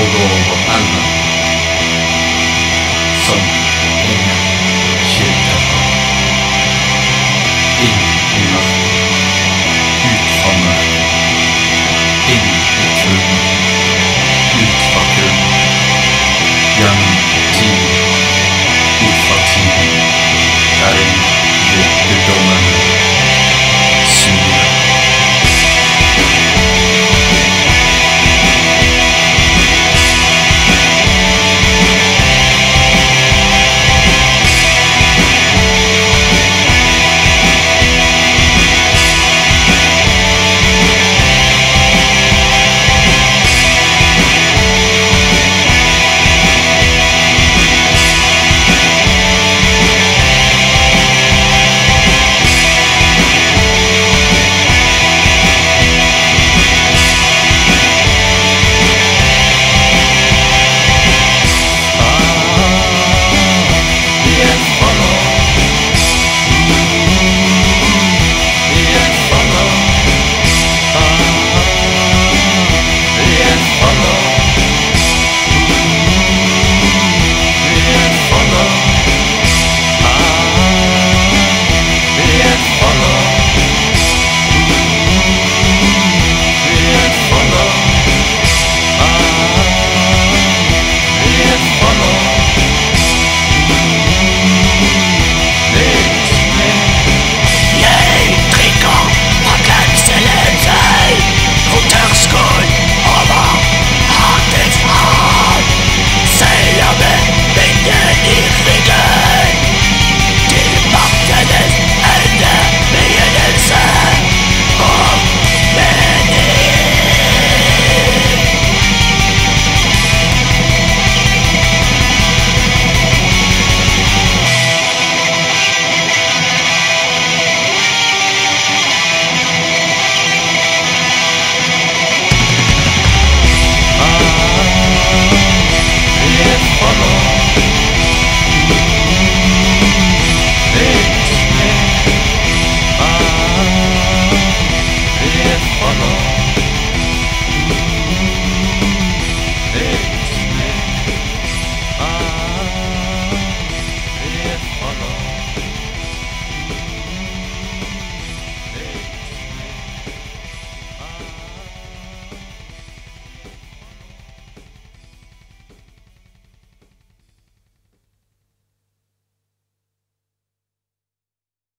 poco alma. Son